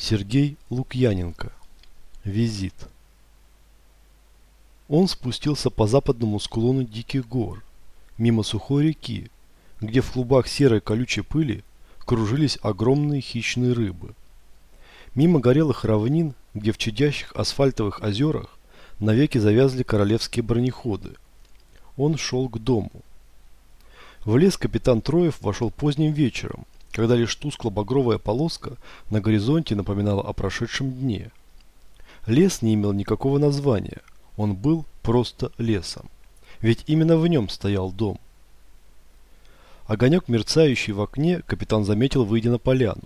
Сергей Лукьяненко. Визит. Он спустился по западному склону Диких гор, мимо сухой реки, где в клубах серой колючей пыли кружились огромные хищные рыбы. Мимо горелых равнин, где в чадящих асфальтовых озерах навеки завязли королевские бронеходы. Он шел к дому. В лес капитан Троев вошел поздним вечером – когда лишь тускло-багровая полоска на горизонте напоминала о прошедшем дне. Лес не имел никакого названия, он был просто лесом. Ведь именно в нем стоял дом. Огонек, мерцающий в окне, капитан заметил, выйдя на поляну.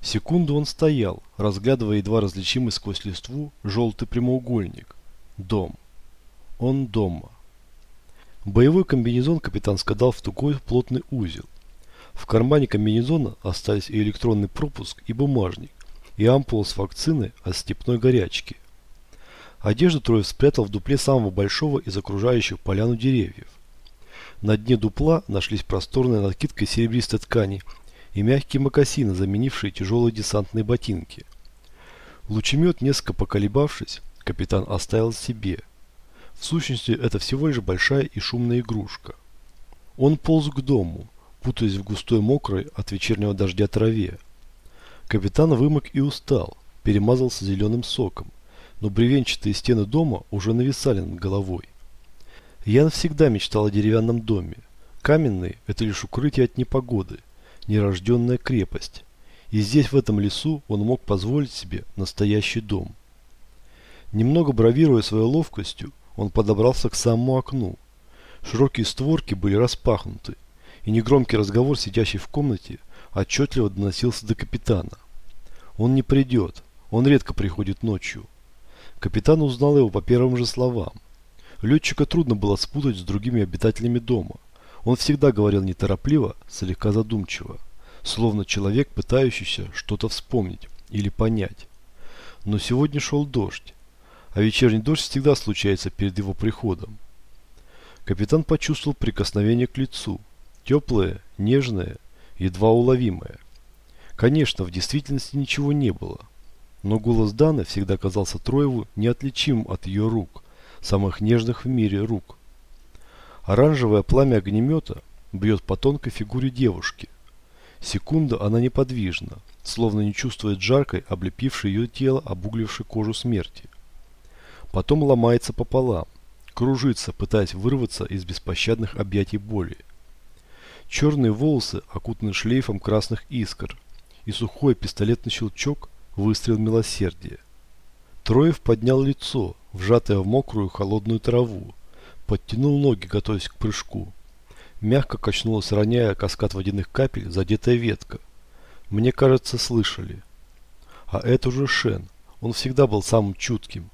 Секунду он стоял, разглядывая едва различимый сквозь листву желтый прямоугольник. Дом. Он дома. Боевой комбинезон капитан скадал в тугой плотный узел. В кармане комбинезона остались и электронный пропуск, и бумажник, и ампула с вакциной от степной горячки. Одежду Троев спрятал в дупле самого большого из окружающих поляну деревьев. На дне дупла нашлись просторная накидка серебристой ткани и мягкие мокасины, заменившие тяжелые десантные ботинки. Лучемет, несколько поколебавшись, капитан оставил себе. В сущности, это всего лишь большая и шумная игрушка. Он полз к дому, путаясь в густой мокрой от вечернего дождя траве. Капитан вымок и устал, перемазался зеленым соком, но бревенчатые стены дома уже нависали над головой. Ян всегда мечтал о деревянном доме. Каменный – это лишь укрытие от непогоды, нерожденная крепость. И здесь, в этом лесу, он мог позволить себе настоящий дом. Немного бравируя своей ловкостью, он подобрался к самому окну. Широкие створки были распахнуты, и негромкий разговор, сидящий в комнате, отчетливо доносился до капитана. Он не придет, он редко приходит ночью. Капитан узнал его по первым же словам. Летчика трудно было спутать с другими обитателями дома. Он всегда говорил неторопливо, слегка задумчиво, словно человек, пытающийся что-то вспомнить или понять. Но сегодня шел дождь, а вечерний дождь всегда случается перед его приходом. Капитан почувствовал прикосновение к лицу – Теплое, нежное, едва уловимое. Конечно, в действительности ничего не было. Но голос Даны всегда казался Троеву неотличимым от ее рук, самых нежных в мире рук. Оранжевое пламя огнемета бьет по тонкой фигуре девушки. Секунда она неподвижна, словно не чувствует жаркой, облепившей ее тело, обуглившей кожу смерти. Потом ломается пополам, кружится, пытаясь вырваться из беспощадных объятий боли. Черные волосы окутаны шлейфом красных искр, и сухой пистолетный щелчок – выстрел милосердия. Троев поднял лицо, вжатое в мокрую холодную траву, подтянул ноги, готовясь к прыжку. Мягко качнулась, роняя каскад водяных капель, задетая ветка. Мне кажется, слышали. А это уже Шен. Он всегда был самым чутким.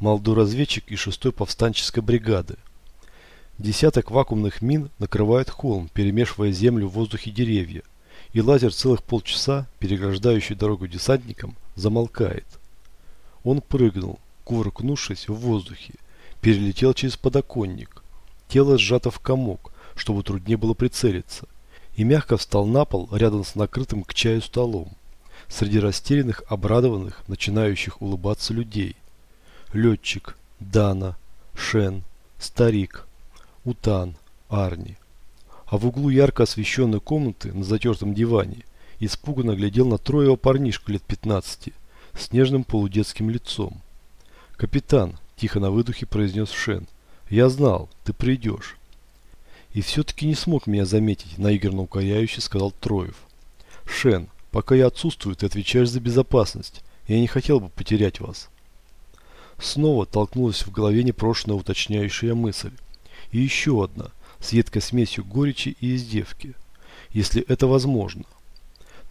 Молодой разведчик из шестой повстанческой бригады. Десяток вакуумных мин накрывает холм, перемешивая землю в воздухе деревья, и лазер целых полчаса, переграждающий дорогу десантникам, замолкает. Он прыгнул, кувыркнувшись в воздухе, перелетел через подоконник. Тело сжато в комок, чтобы труднее было прицелиться, и мягко встал на пол рядом с накрытым к чаю столом, среди растерянных, обрадованных, начинающих улыбаться людей. Летчик, Дана, Шен, старик, Утан, Арни. А в углу ярко освещенной комнаты на затертом диване испуганно глядел на троего парнишка лет 15 с нежным полудетским лицом. «Капитан», – тихо на выдохе произнес Шен, – «я знал, ты придешь». «И все-таки не смог меня заметить», – наигранно укоряюще сказал Троев. «Шен, пока я отсутствую, ты отвечаешь за безопасность. Я не хотел бы потерять вас». Снова толкнулась в голове непрошенная уточняющая мысль. И еще одна, с едкой смесью горечи и издевки. Если это возможно.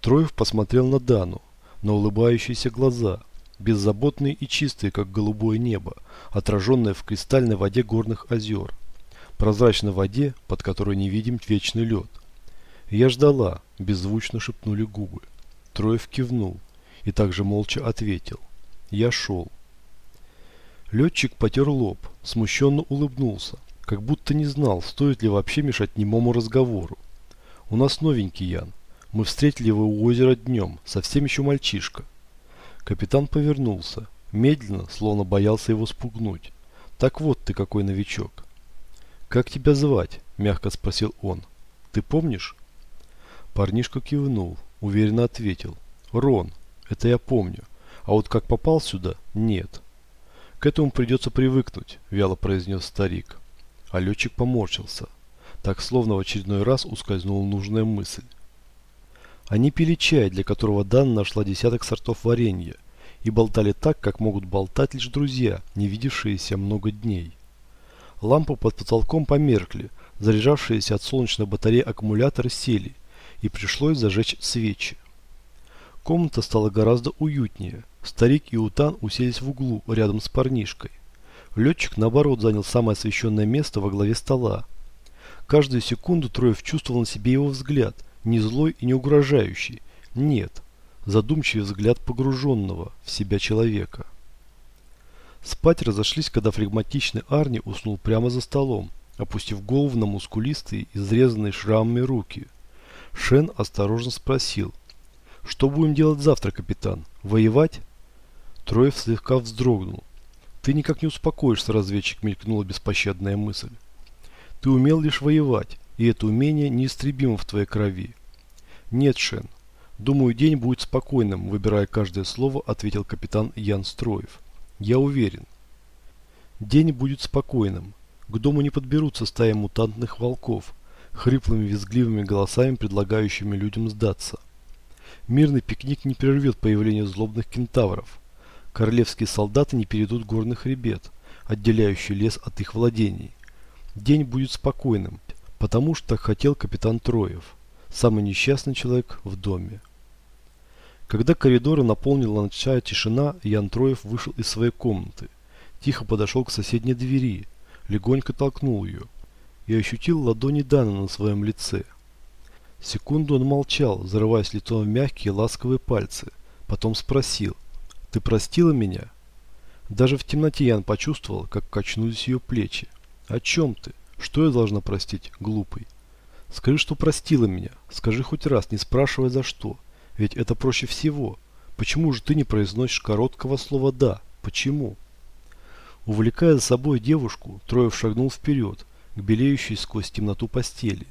Троев посмотрел на Дану, на улыбающиеся глаза, беззаботные и чистые, как голубое небо, отраженное в кристальной воде горных озер, прозрачной воде, под которой не видим вечный лед. Я ждала, беззвучно шепнули губы. Троев кивнул и также молча ответил. Я шел. Летчик потер лоб, смущенно улыбнулся, как будто не знал, стоит ли вообще мешать немому разговору. «У нас новенький Ян. Мы встретили его у озера днем, совсем еще мальчишка. Капитан повернулся, медленно, словно боялся его спугнуть. «Так вот ты какой новичок». «Как тебя звать?» – мягко спросил он. «Ты помнишь?» Парнишка кивнул, уверенно ответил. «Рон, это я помню. А вот как попал сюда – нет». «К этому придется привыкнуть», – вяло произнес старик. А летчик поморщился. Так словно в очередной раз ускользнула нужная мысль. Они пили чай, для которого Дан нашла десяток сортов варенья, и болтали так, как могут болтать лишь друзья, не видевшиеся много дней. Лампы под потолком померкли, заряжавшиеся от солнечной батареи аккумуляторы сели, и пришлось зажечь свечи. Комната стала гораздо уютнее. Старик и Утан уселись в углу, рядом с парнишкой. Летчик, наоборот, занял самое освещенное место во главе стола. Каждую секунду Троев чувствовал на себе его взгляд, не злой и не угрожающий. Нет, задумчивый взгляд погруженного в себя человека. Спать разошлись, когда флегматичный Арни уснул прямо за столом, опустив голову на мускулистые, изрезанные шрамами руки. Шен осторожно спросил. «Что будем делать завтра, капитан? Воевать?» Троев слегка вздрогнул. «Ты никак не успокоишься, разведчик», мелькнула беспощадная мысль. «Ты умел лишь воевать, и это умение неистребимо в твоей крови». «Нет, Шен. Думаю, день будет спокойным», выбирая каждое слово, ответил капитан Ян Строев. «Я уверен». День будет спокойным. К дому не подберутся стаи мутантных волков, хриплыми визгливыми голосами, предлагающими людям сдаться. Мирный пикник не прервет появление злобных кентавров. Королевские солдаты не перейдут горный хребет, отделяющий лес от их владений. День будет спокойным, потому что так хотел капитан Троев, самый несчастный человек в доме. Когда коридоры наполнила ночная тишина, Ян Троев вышел из своей комнаты, тихо подошел к соседней двери, легонько толкнул ее и ощутил ладони Дана на своем лице. Секунду он молчал, зарываясь лицом в мягкие ласковые пальцы, потом спросил, «Ты простила меня?» Даже в темноте Ян почувствовал, как качнулись ее плечи. «О чем ты? Что я должна простить, глупый?» «Скажи, что простила меня. Скажи хоть раз, не спрашивая за что. Ведь это проще всего. Почему же ты не произносишь короткого слова «да»? Почему?» Увлекая за собой девушку, Троев шагнул вперед, к белеющей сквозь темноту постели.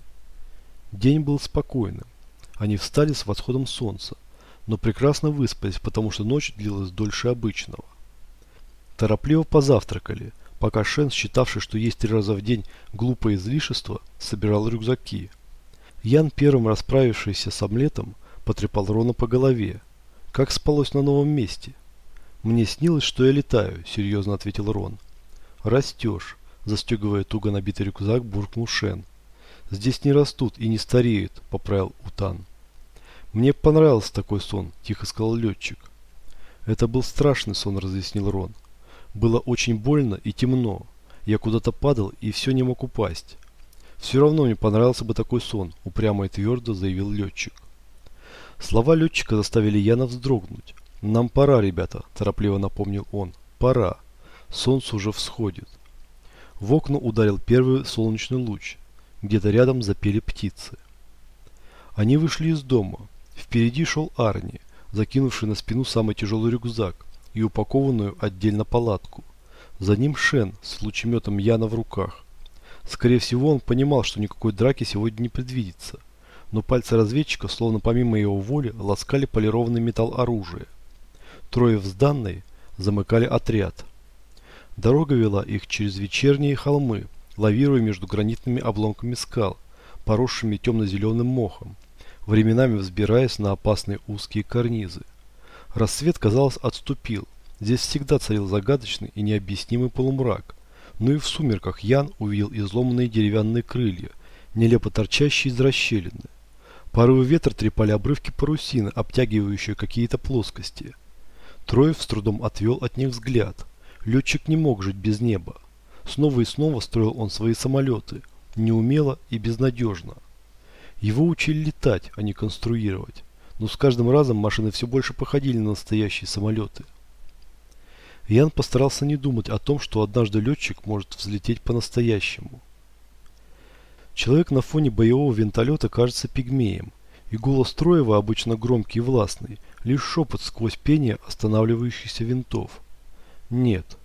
День был спокойным. Они встали с восходом солнца, но прекрасно выспались, потому что ночь длилась дольше обычного. Торопливо позавтракали, пока Шен, считавший, что есть три раза в день глупое излишество, собирал рюкзаки. Ян, первым расправившийся с омлетом, потрепал Рона по голове. «Как спалось на новом месте?» «Мне снилось, что я летаю», — серьезно ответил Рон. «Растешь», — застегивая туго набитый рюкзак, буркнул Шен. «Здесь не растут и не стареют», — поправил Утан. «Мне понравился такой сон», — тихо сказал летчик. «Это был страшный сон», — разъяснил Рон. «Было очень больно и темно. Я куда-то падал и все не мог упасть. Все равно мне понравился бы такой сон», — упрямо и твердо заявил летчик. Слова летчика заставили Яна вздрогнуть. «Нам пора, ребята», – торопливо напомнил он. «Пора. Солнце уже всходит». В окна ударил первый солнечный луч. Где-то рядом запели птицы. Они вышли из дома. Впереди шел Арни, закинувший на спину самый тяжелый рюкзак и упакованную отдельно палатку. За ним Шен с лучеметом Яна в руках. Скорее всего, он понимал, что никакой драки сегодня не предвидится. Но пальцы разведчика, словно помимо его воли, ласкали полированный металл оружия. Трое взданные замыкали отряд. Дорога вела их через вечерние холмы, лавируя между гранитными обломками скал, поросшими темно-зеленым мохом, временами взбираясь на опасные узкие карнизы. Рассвет, казалось, отступил. Здесь всегда царил загадочный и необъяснимый полумрак. Но и в сумерках Ян увидел изломанные деревянные крылья, нелепо торчащие из расщелины. Порывы ветра трепали обрывки парусины, обтягивающие какие-то плоскости. Троев с трудом отвел от них взгляд. Летчик не мог жить без неба. Снова и снова строил он свои самолеты, неумело и безнадежно. Его учили летать, а не конструировать. Но с каждым разом машины все больше походили на настоящие самолеты. Ян постарался не думать о том, что однажды летчик может взлететь по-настоящему. Человек на фоне боевого винтолета кажется пигмеем, И голос Троева, обычно громкий и властный, лишь шепот сквозь пение останавливающихся винтов. Нет,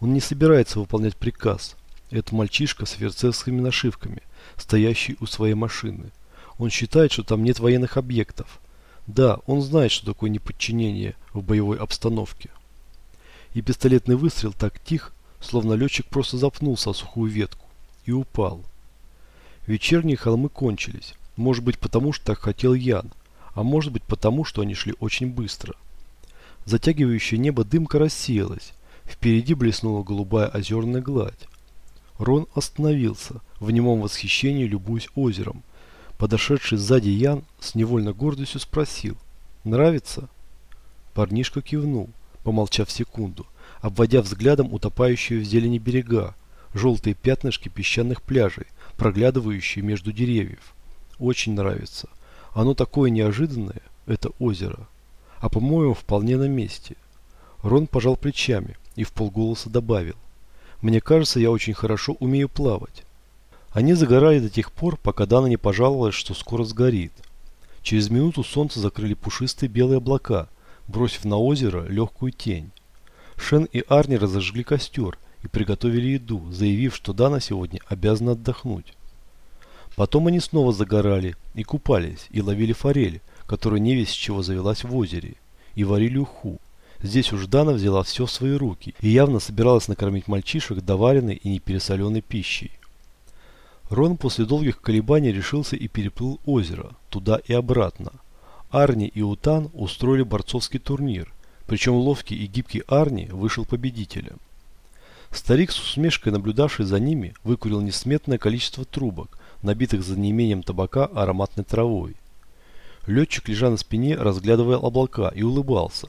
он не собирается выполнять приказ. Это мальчишка с верцевскими нашивками, стоящий у своей машины. Он считает, что там нет военных объектов. Да, он знает, что такое неподчинение в боевой обстановке. И пистолетный выстрел так тих, словно летчик просто запнулся о сухую ветку и упал. Вечерние холмы кончились. Может быть потому, что так хотел Ян, а может быть потому, что они шли очень быстро. Затягивающее небо дымка рассеялась. Впереди блеснула голубая озерная гладь. Рон остановился, в немом восхищении любуясь озером. Подошедший сзади Ян с невольной гордостью спросил «Нравится?» Парнишка кивнул, помолчав секунду, обводя взглядом утопающие в зелени берега, желтые пятнышки песчаных пляжей, проглядывающие между деревьев. Очень нравится. Оно такое неожиданное, это озеро. А по-моему, вполне на месте. Рон пожал плечами и в полголоса добавил. Мне кажется, я очень хорошо умею плавать. Они загорали до тех пор, пока Дана не пожаловалась, что скоро сгорит. Через минуту солнце закрыли пушистые белые облака, бросив на озеро легкую тень. Шен и Арни разожгли костер и приготовили еду, заявив, что Дана сегодня обязана отдохнуть. Потом они снова загорали и купались, и ловили форель, которая не весь чего завелась в озере, и варили уху. Здесь уж Дана взяла все в свои руки и явно собиралась накормить мальчишек доваренной и непересоленной пищей. Рон после долгих колебаний решился и переплыл озеро, туда и обратно. Арни и Утан устроили борцовский турнир, причем ловкий и гибкий Арни вышел победителем. Старик с усмешкой, наблюдавший за ними, выкурил несметное количество трубок, набитых за неимением табака ароматной травой. Летчик, лежа на спине, разглядывал облака и улыбался.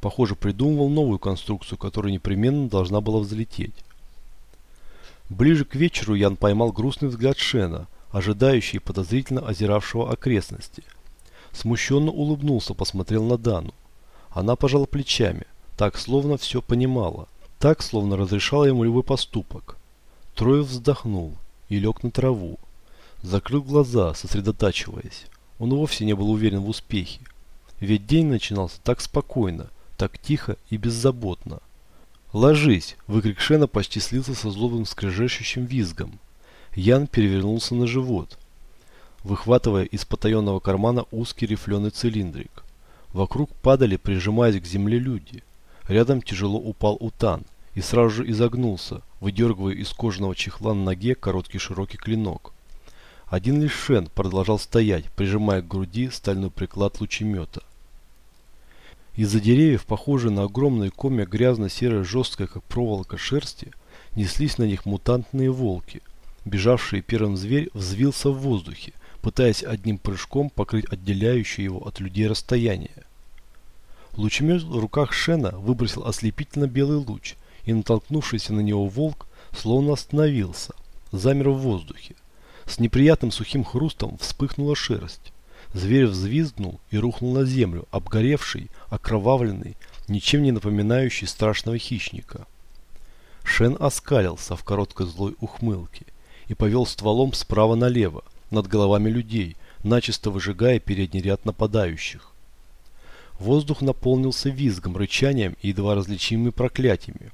Похоже, придумывал новую конструкцию, которая непременно должна была взлететь. Ближе к вечеру Ян поймал грустный взгляд Шена, ожидающий и подозрительно озиравшего окрестности. Смущенно улыбнулся, посмотрел на Дану. Она пожала плечами, так словно все понимала, так словно разрешала ему любой поступок. Троев вздохнул и лег на траву. Закрыл глаза, сосредотачиваясь. Он вовсе не был уверен в успехе. Ведь день начинался так спокойно, так тихо и беззаботно. «Ложись!» – выкрик Шена почти слился со злобным скрежещущим визгом. Ян перевернулся на живот, выхватывая из потаенного кармана узкий рифленый цилиндрик. Вокруг падали, прижимаясь к земле люди. Рядом тяжело упал Утан и сразу же изогнулся, выдергивая из кожаного чехла на ноге короткий широкий клинок. Один лишь Шен продолжал стоять, прижимая к груди стальной приклад лучемета. Из-за деревьев, похожие на огромные комья грязно-серой жесткой, как проволока шерсти, неслись на них мутантные волки. Бежавший первым зверь взвился в воздухе, пытаясь одним прыжком покрыть отделяющее его от людей расстояние. Лучемет в руках Шена выбросил ослепительно белый луч, и натолкнувшийся на него волк словно остановился, замер в воздухе. С неприятным сухим хрустом вспыхнула шерсть. Зверь взвизгнул и рухнул на землю, обгоревший, окровавленный, ничем не напоминающий страшного хищника. Шен оскалился в короткой злой ухмылке и повел стволом справа налево, над головами людей, начисто выжигая передний ряд нападающих. Воздух наполнился визгом, рычанием и едва различимыми проклятиями.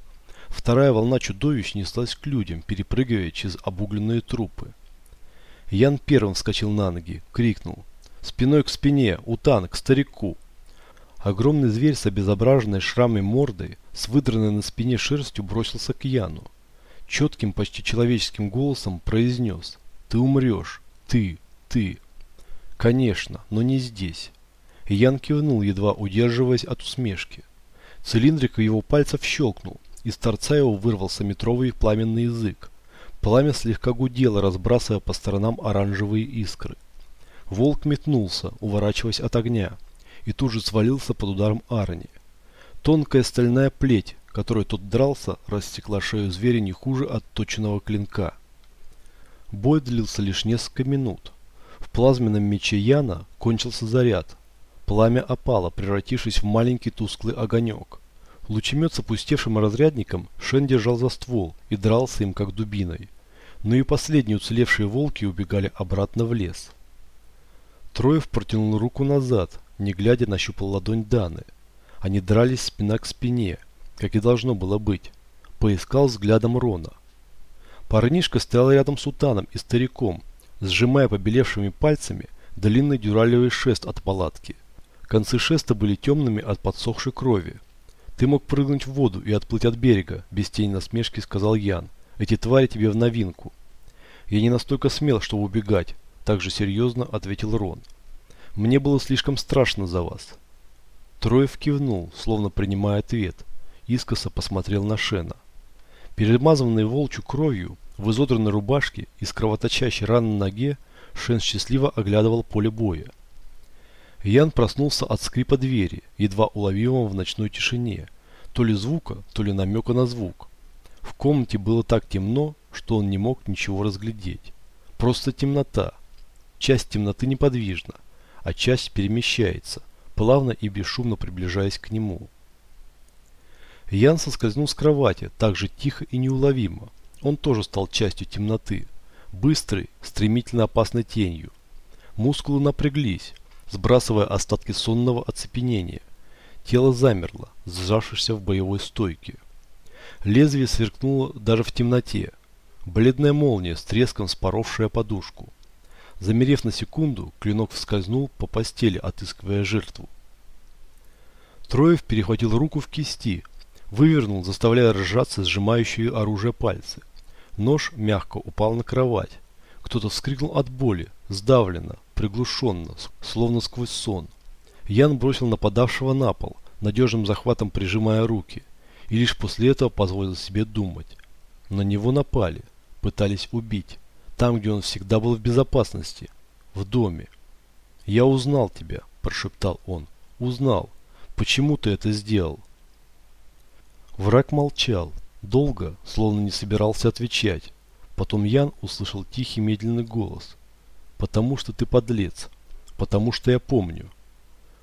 Вторая волна чудовищ неслась к людям, перепрыгивая через обугленные трупы. Ян первым вскочил на ноги, крикнул Спиной к спине, утан, к старику. Огромный зверь с обезображенной шрамой мордой, с выдранной на спине шерстью бросился к Яну. Четким, почти человеческим голосом произнес «Ты умрешь, ты, ты». Конечно, но не здесь. Ян кивнул, едва удерживаясь от усмешки. Цилиндрик его пальцев щелкнул, из торца его вырвался метровый пламенный язык. Пламя слегка гудело, разбрасывая по сторонам оранжевые искры. Волк метнулся, уворачиваясь от огня, и тут же свалился под ударом Арни. Тонкая стальная плеть, которой тот дрался, растекла шею зверя не хуже отточенного клинка. Бой длился лишь несколько минут. В плазменном мече Яна кончился заряд. Пламя опало, превратившись в маленький тусклый огонек. Лучемет с опустевшим разрядником Шен держал за ствол и дрался им как дубиной. Но и последние уцелевшие волки убегали обратно в лес. Троев протянул руку назад, не глядя нащупал ладонь Даны. Они дрались спина к спине, как и должно было быть. Поискал взглядом Рона. Парнишка стоял рядом с Утаном и стариком, сжимая побелевшими пальцами длинный дюралевый шест от палатки. Концы шеста были темными от подсохшей крови. «Ты мог прыгнуть в воду и отплыть от берега», – без тени насмешки сказал Ян. «Эти твари тебе в новинку». «Я не настолько смел, чтобы убегать», – также серьезно ответил Рон. «Мне было слишком страшно за вас». Троев кивнул, словно принимая ответ. Искоса посмотрел на Шена. Перемазанный волчью кровью, в изодранной рубашке и с кровоточащей раной на ноге, Шен счастливо оглядывал поле боя. Ян проснулся от скрипа двери, едва уловимого в ночной тишине. То ли звука, то ли намека на звук. В комнате было так темно, что он не мог ничего разглядеть. Просто темнота. Часть темноты неподвижна, а часть перемещается, плавно и бесшумно приближаясь к нему. Ян соскользнул с кровати, так же тихо и неуловимо. Он тоже стал частью темноты, быстрой, стремительно опасной тенью. Мускулы напряглись, сбрасывая остатки сонного оцепенения. Тело замерло, сжавшись в боевой стойке. Лезвие сверкнуло даже в темноте. Бледная молния с треском споровшая подушку. Замерев на секунду, клинок вскользнул по постели, отыскивая жертву. Троев перехватил руку в кисти, вывернул, заставляя разжаться сжимающие оружие пальцы. Нож мягко упал на кровать. Кто-то вскрикнул от боли, сдавленно, приглушенно, словно сквозь сон. Ян бросил нападавшего на пол, надежным захватом прижимая руки, и лишь после этого позволил себе думать. На него напали, пытались убить, там, где он всегда был в безопасности, в доме. «Я узнал тебя», – прошептал он. «Узнал. Почему ты это сделал?» Враг молчал, долго, словно не собирался отвечать. Потом Ян услышал тихий медленный голос. Потому что ты подлец. Потому что я помню.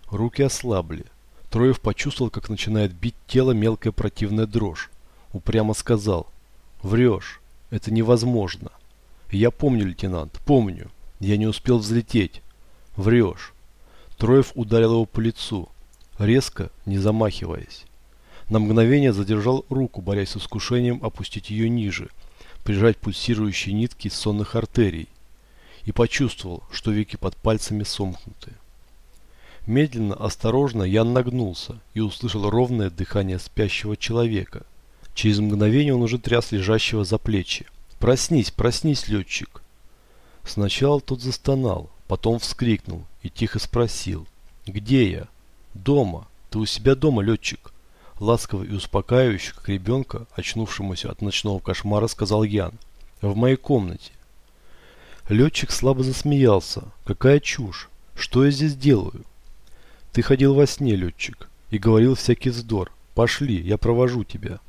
Руки ослабли. Троев почувствовал, как начинает бить тело мелкая противная дрожь. Упрямо сказал. Врешь. Это невозможно. Я помню, лейтенант, помню. Я не успел взлететь. Врешь. Троев ударил его по лицу. Резко, не замахиваясь. На мгновение задержал руку, борясь с искушением опустить ее ниже, прижать пульсирующие нитки сонных артерий и почувствовал, что веки под пальцами сомкнуты. Медленно, осторожно Ян нагнулся и услышал ровное дыхание спящего человека. Через мгновение он уже тряс лежащего за плечи. «Проснись, проснись, летчик!» Сначала тот застонал, потом вскрикнул и тихо спросил. «Где я?» «Дома. Ты у себя дома, летчик?» Ласково и успокаивающе, как ребенка, очнувшемуся от ночного кошмара, сказал Ян. «В моей комнате. Летчик слабо засмеялся. Какая чушь! Что я здесь делаю? Ты ходил во сне, летчик, и говорил всякий вздор. Пошли, я провожу тебя.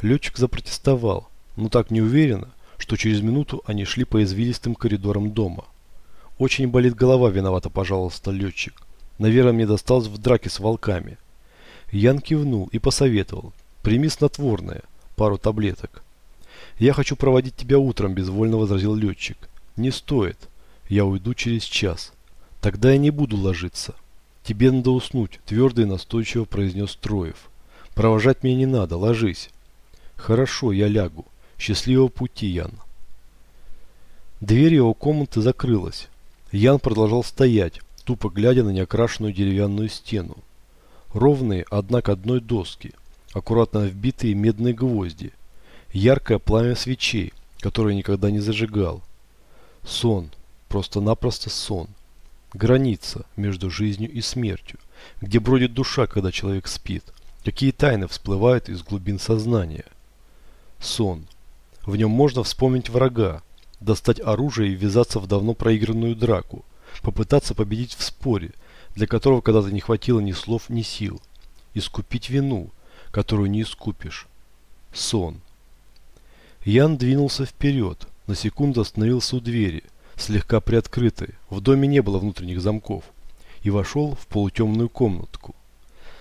Летчик запротестовал, но так неуверенно, что через минуту они шли по извилистым коридорам дома. Очень болит голова, виновата, пожалуйста, летчик. Наверное, мне досталось в драке с волками. Ян кивнул и посоветовал. Прими снотворное, пару таблеток. Я хочу проводить тебя утром, безвольно возразил летчик. Не стоит. Я уйду через час. Тогда я не буду ложиться. Тебе надо уснуть, твердо и настойчиво произнес Троев. Провожать меня не надо, ложись. Хорошо, я лягу. Счастливого пути, Ян. Дверь его комнаты закрылась. Ян продолжал стоять, тупо глядя на неокрашенную деревянную стену. Ровные, однако одной доски, аккуратно вбитые медные гвозди, яркое пламя свечей, которое никогда не зажигал, Сон. Просто-напросто сон. Граница между жизнью и смертью, где бродит душа, когда человек спит. Какие тайны всплывают из глубин сознания. Сон. В нем можно вспомнить врага, достать оружие и ввязаться в давно проигранную драку, попытаться победить в споре, для которого когда-то не хватило ни слов, ни сил, искупить вину, которую не искупишь. Сон. Ян двинулся вперед, на секунду остановился у двери, слегка приоткрытой, в доме не было внутренних замков, и вошел в полутемную комнатку.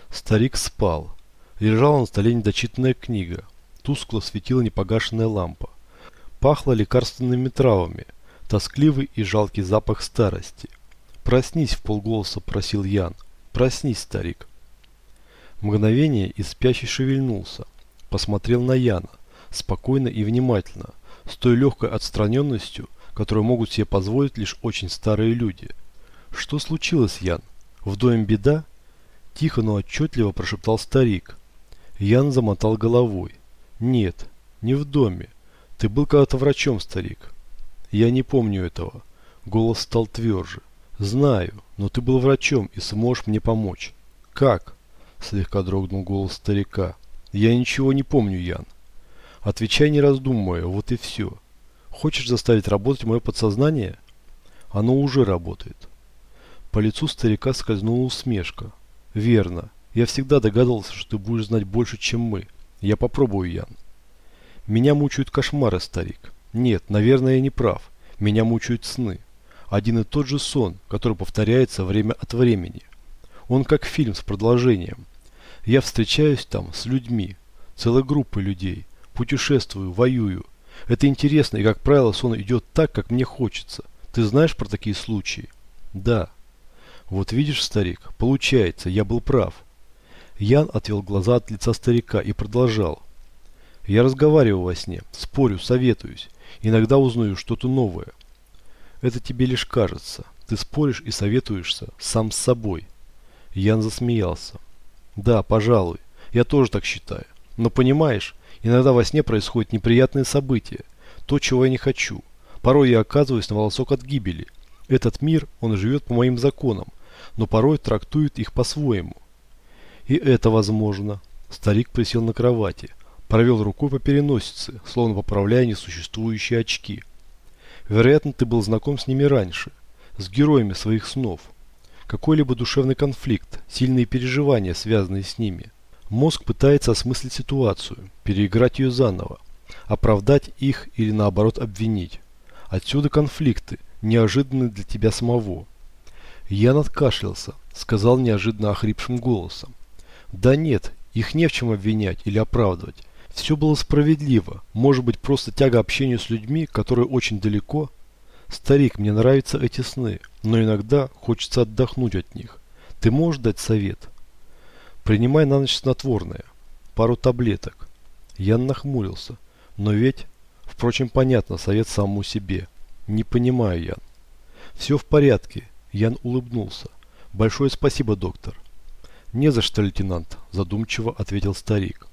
Старик спал. Лежала на столе недочитанная книга. Тускло светила непогашенная лампа. Пахло лекарственными травами, тоскливый и жалкий запах старости. «Проснись!» – в полголоса просил Ян. «Проснись, старик!» Мгновение и спящий шевельнулся. Посмотрел на Яна, спокойно и внимательно, с той легкой отстраненностью, которую могут себе позволить лишь очень старые люди. «Что случилось, Ян? В доме беда?» Тихо, но отчетливо прошептал старик. Ян замотал головой. «Нет, не в доме. Ты был когда-то врачом, старик». «Я не помню этого». Голос стал тверже. «Знаю, но ты был врачом и сможешь мне помочь». «Как?» Слегка дрогнул голос старика. «Я ничего не помню, Ян». «Отвечай не раздумывая, вот и все. Хочешь заставить работать мое подсознание?» «Оно уже работает». По лицу старика скользнула усмешка. «Верно. Я всегда догадывался, что ты будешь знать больше, чем мы. Я попробую, Ян». «Меня мучают кошмары, старик. Нет, наверное, я не прав. Меня мучают сны. Один и тот же сон, который повторяется время от времени. Он как фильм с продолжением. Я встречаюсь там с людьми, целой группой людей, путешествую, воюю. Это интересно, и, как правило, сон идет так, как мне хочется. Ты знаешь про такие случаи? Да. Вот видишь, старик, получается, я был прав. Ян отвел глаза от лица старика и продолжал. Я разговариваю во сне, спорю, советуюсь. Иногда узнаю что-то новое. Это тебе лишь кажется. Ты споришь и советуешься сам с собой. Ян засмеялся. Да, пожалуй. Я тоже так считаю. Но понимаешь, иногда во сне происходят неприятные события. То, чего я не хочу. Порой я оказываюсь на волосок от гибели. Этот мир, он живет по моим законам, но порой трактует их по-своему. И это возможно. Старик присел на кровати, провел рукой по переносице, словно поправляя несуществующие очки. Вероятно, ты был знаком с ними раньше, с героями своих снов. Какой-либо душевный конфликт, сильные переживания, связанные с ними. Мозг пытается осмыслить ситуацию, переиграть ее заново, оправдать их или наоборот обвинить. Отсюда конфликты, неожиданные для тебя самого. Ян откашлялся, сказал неожиданно охрипшим голосом. Да нет, их не в чем обвинять или оправдывать. Все было справедливо, может быть просто тяга общению с людьми, которые очень далеко. Старик, мне нравятся эти сны, но иногда хочется отдохнуть от них. Ты можешь дать совет? Принимай на ночь снотворное, пару таблеток. Ян нахмурился, но ведь... Впрочем, понятно, совет самому себе. Не понимаю, Ян. Все в порядке, Ян улыбнулся. Большое спасибо, доктор. Не за что, лейтенант, задумчиво ответил старик.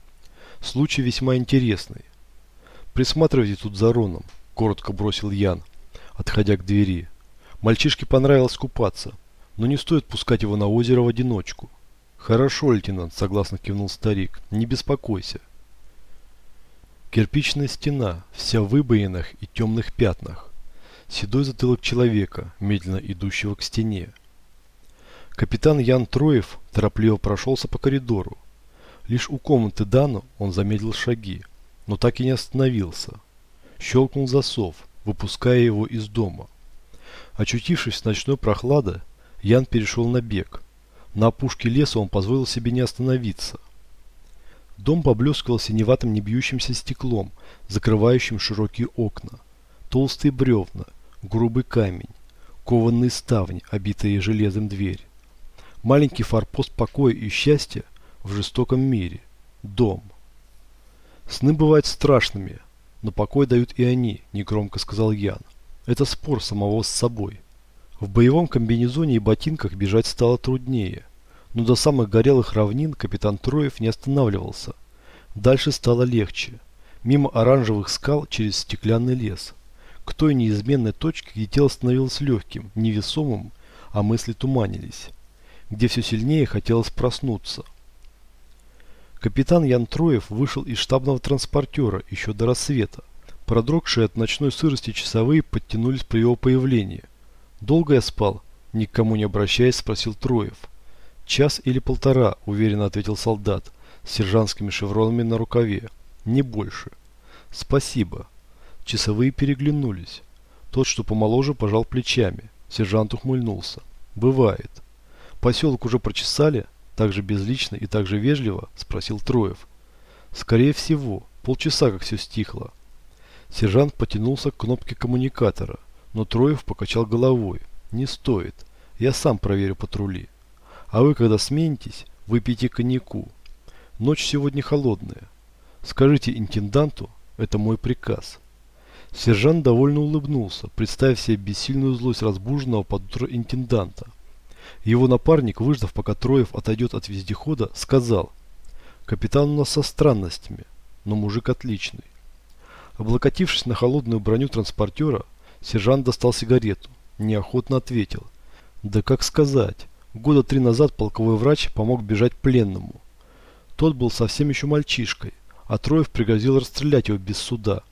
Случай весьма интересный. Присматривайте тут за Роном, коротко бросил Ян, отходя к двери. Мальчишке понравилось купаться, но не стоит пускать его на озеро в одиночку. Хорошо, лейтенант, согласно кивнул старик, не беспокойся. Кирпичная стена, вся в выбоинах и темных пятнах. Седой затылок человека, медленно идущего к стене. Капитан Ян Троев торопливо прошелся по коридору. Лишь у комнаты Дану он замедлил шаги, но так и не остановился. Щелкнул засов, выпуская его из дома. Очутившись в ночной прохладе, Ян перешел на бег. На опушке леса он позволил себе не остановиться. Дом поблескивал синеватым небьющимся стеклом, закрывающим широкие окна. Толстые бревна, грубый камень, кованные ставни, обитые железом дверь. Маленький форпост покоя и счастья в жестоком мире. Дом. Сны бывают страшными, но покой дают и они, негромко сказал Ян. Это спор самого с собой. В боевом комбинезоне и ботинках бежать стало труднее, но до самых горелых равнин капитан Троев не останавливался. Дальше стало легче. Мимо оранжевых скал через стеклянный лес. К той неизменной точке, где тело становилось легким, невесомым, а мысли туманились. Где все сильнее хотелось проснуться – Капитан Ян Троев вышел из штабного транспортера еще до рассвета. Продрогшие от ночной сырости часовые подтянулись при его появлении. «Долго я спал?» – никому не обращаясь, спросил Троев. «Час или полтора», – уверенно ответил солдат, с сержантскими шевронами на рукаве. «Не больше». «Спасибо». Часовые переглянулись. Тот, что помоложе, пожал плечами. Сержант ухмыльнулся. «Бывает». «Поселок уже прочесали?» Так же безлично и так же вежливо спросил Троев. Скорее всего, полчаса как все стихло. Сержант потянулся к кнопке коммуникатора, но Троев покачал головой. Не стоит. Я сам проверю патрули. А вы, когда сменитесь, выпейте коньяку. Ночь сегодня холодная. Скажите интенданту, это мой приказ. Сержант довольно улыбнулся, представив себе бессильную злость разбуженного под утро интенданта. Его напарник, выждав, пока Троев отойдет от вездехода, сказал, «Капитан у нас со странностями, но мужик отличный». Облокотившись на холодную броню транспортера, сержант достал сигарету, неохотно ответил, «Да как сказать, года три назад полковой врач помог бежать пленному. Тот был совсем еще мальчишкой, а Троев пригрозил расстрелять его без суда.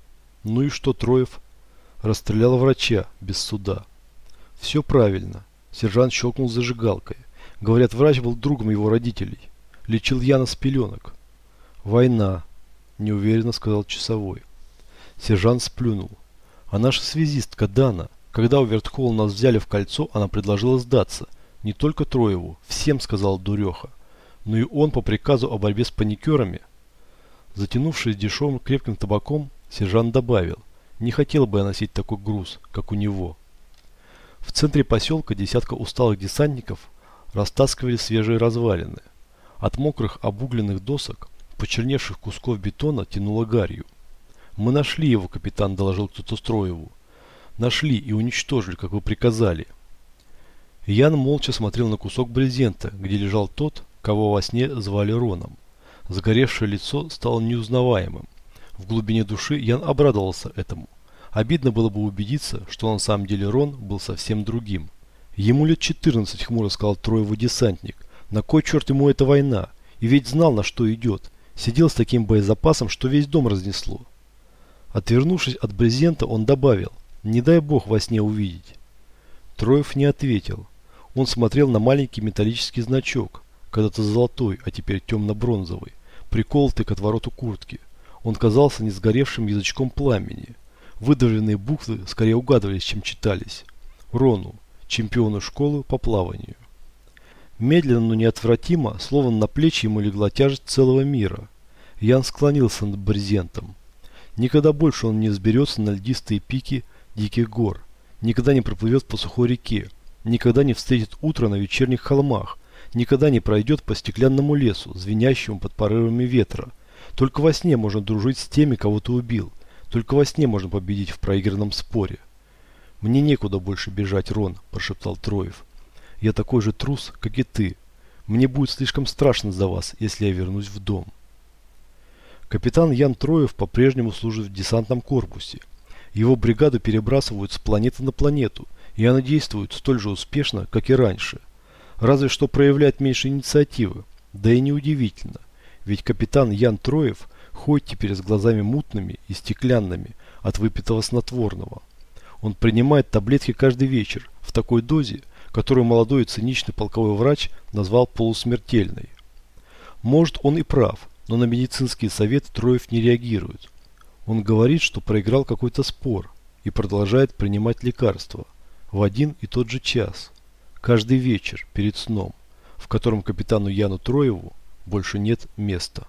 Ну и что Троев? Расстрелял врача без суда. Все правильно. Сержант щелкнул зажигалкой. Говорят, врач был другом его родителей. Лечил Яна с пеленок. Война, неуверенно сказал часовой. Сержант сплюнул. А наша связистка Дана, когда у Вертхола нас взяли в кольцо, она предложила сдаться. Не только Троеву, всем, сказал Дуреха. Но и он по приказу о борьбе с паникерами Затянувшись дешевым крепким табаком, сержант добавил, не хотел бы я носить такой груз, как у него. В центре поселка десятка усталых десантников растаскивали свежие развалины. От мокрых обугленных досок, почерневших кусков бетона тянуло гарью. «Мы нашли его, капитан», – доложил кто-то Строеву. «Нашли и уничтожили, как вы приказали». Ян молча смотрел на кусок брезента, где лежал тот, кого во сне звали Роном. Загоревшее лицо стало неузнаваемым. В глубине души Ян обрадовался этому. Обидно было бы убедиться, что на самом деле Рон был совсем другим. Ему лет 14, хмуро сказал Троевый десантник. На кой черт ему эта война? И ведь знал, на что идет. Сидел с таким боезапасом, что весь дом разнесло. Отвернувшись от брезента, он добавил, не дай бог во сне увидеть. Троев не ответил. Он смотрел на маленький металлический значок, когда-то золотой, а теперь темно-бронзовый приколотый к отвороту куртки. Он казался не сгоревшим язычком пламени. Выдавленные буквы скорее угадывались, чем читались. Рону, чемпиону школы по плаванию. Медленно, но неотвратимо, словно на плечи ему легла тяжесть целого мира. Ян склонился над брезентом. Никогда больше он не сберется на льдистые пики диких гор. Никогда не проплывет по сухой реке. Никогда не встретит утро на вечерних холмах, никогда не пройдет по стеклянному лесу, звенящему под порывами ветра. Только во сне можно дружить с теми, кого ты убил. Только во сне можно победить в проигранном споре. «Мне некуда больше бежать, Рон», – прошептал Троев. «Я такой же трус, как и ты. Мне будет слишком страшно за вас, если я вернусь в дом». Капитан Ян Троев по-прежнему служит в десантном корпусе. Его бригаду перебрасывают с планеты на планету, и она действует столь же успешно, как и раньше разве что проявляет меньше инициативы. Да и неудивительно, ведь капитан Ян Троев ходит теперь с глазами мутными и стеклянными от выпитого снотворного. Он принимает таблетки каждый вечер в такой дозе, которую молодой и циничный полковой врач назвал полусмертельной. Может, он и прав, но на медицинские советы Троев не реагирует. Он говорит, что проиграл какой-то спор и продолжает принимать лекарства в один и тот же час каждый вечер перед сном, в котором капитану Яну Троеву больше нет места.